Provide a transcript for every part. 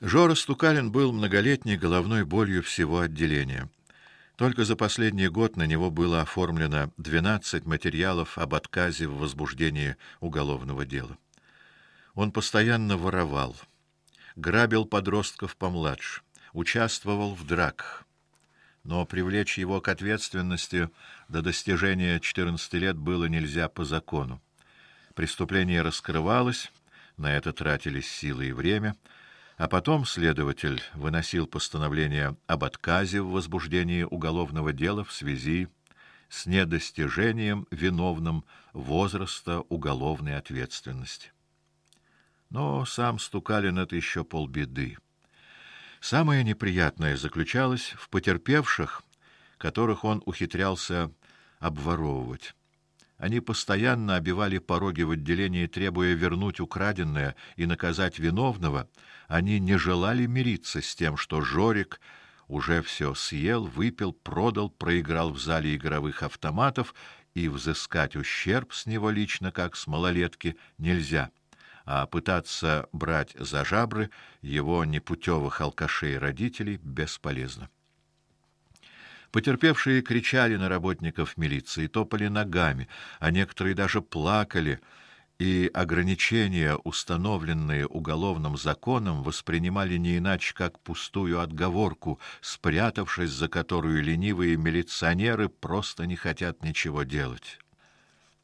Жора Стукалин был многолетней головной болью всего отделения. Только за последний год на него было оформлено 12 материалов об отказе в возбуждении уголовного дела. Он постоянно воровал, грабил подростков помладше, участвовал в драках. Но привлечь его к ответственности до достижения 14 лет было нельзя по закону. Преступление раскрывалось, на это тратились силы и время, а потом следователь выносил постановление об отказе в возбуждении уголовного дела в связи с недостижением виновным возраста уголовной ответственности. Но сам Стукалин это еще полбеды. Самое неприятное заключалось в потерпевших, которых он ухитрялся обворовывать. Они постоянно обивали пороги в отделении, требуя вернуть украденное и наказать виновного. Они не желали мириться с тем, что Жорик уже все съел, выпил, продал, проиграл в зале игровых автоматов, и взыскать ущерб с него лично, как с малолетки, нельзя. А пытаться брать за жабры его непутевых алкашей родителей бесполезно. Потерпевшие кричали на работников милиции, топали ногами, а некоторые даже плакали, и ограничения, установленные уголовным законом, воспринимали не иначе как пустую отговорку, спрятавшись за которую ленивые милиционеры просто не хотят ничего делать.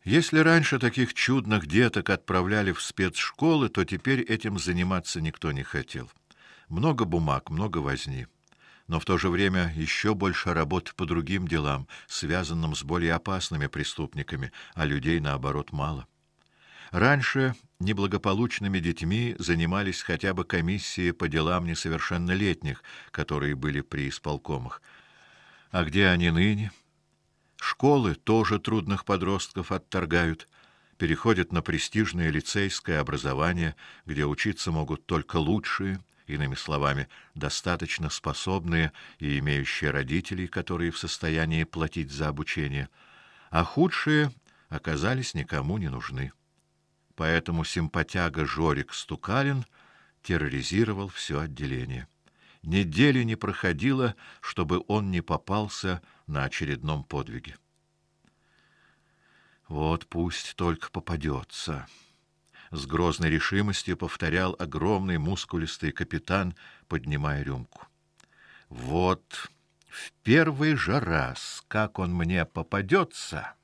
Если раньше таких чудных деток отправляли в спецшколы, то теперь этим заниматься никто не хотел. Много бумаг, много возни но в то же время еще больше работы по другим делам, связанным с более опасными преступниками, а людей наоборот мало. Раньше неблагополучными детьми занимались хотя бы комиссии по делам несовершеннолетних, которые были при исполкомах. А где они ныне? Школы тоже трудных подростков отторгают, переходят на престижное лицейское образование, где учиться могут только лучшие, иными словами, достаточно способные и имеющие родителей, которые в состоянии платить за обучение, а худшие оказались никому не нужны. Поэтому симпатяга Жорик Стукалин терроризировал все отделение. Недели не проходило, чтобы он не попался на очередном подвиге. Вот пусть только попадется с грозной решимостью повторял огромный мускулистый капитан, поднимая рюмку. Вот в первый же раз, как он мне попадется,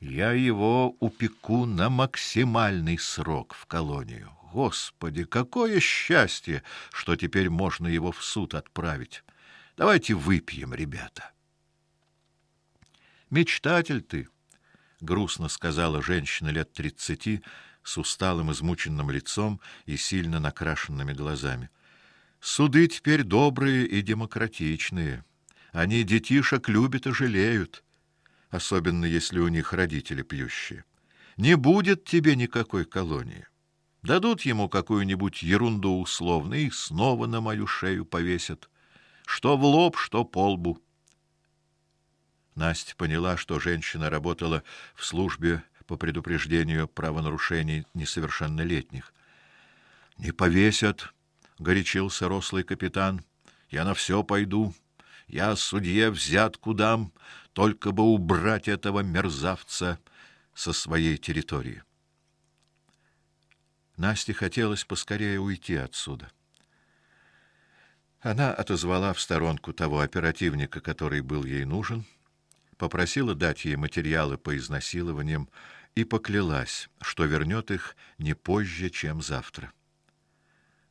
я его упеку на максимальный срок в колонию. Господи, какое счастье, что теперь можно его в суд отправить. Давайте выпьем, ребята. Мечтатель ты, грустно сказала женщина лет тридцати с усталым, измученным лицом и сильно накрашенными глазами. Суды теперь добрые и демократичные. Они детишек любят и жалеют, особенно если у них родители пьющие. Не будет тебе никакой колонии. Дадут ему какую-нибудь ерунду условно и снова на мою шею повесят, что в лоб, что по лбу. Настя поняла, что женщина работала в службе по предупреждению правонарушений несовершеннолетних. Не повесят, горячился рослый капитан. Я на все пойду. Я судье взятку дам, только бы убрать этого мерзавца со своей территории. Насте хотелось поскорее уйти отсюда. Она отозвала в сторонку того оперативника, который был ей нужен, попросила дать ей материалы по изнасилованиям и поклялась, что вернет их не позже, чем завтра.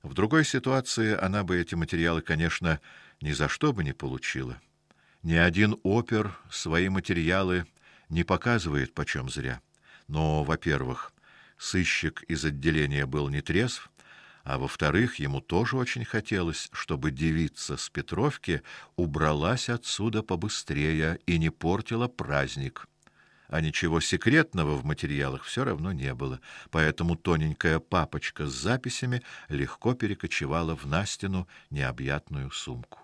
В другой ситуации она бы эти материалы, конечно, ни за что бы не получила. Ни один опер свои материалы не показывает почем зря. Но, во-первых, сыщик из отделения был не трезв, а во-вторых, ему тоже очень хотелось, чтобы девица с Петровки убралась отсюда побыстрее и не портила праздник а ничего секретного в материалах все равно не было, поэтому тоненькая папочка с записями легко перекочевала в Настину необъятную сумку.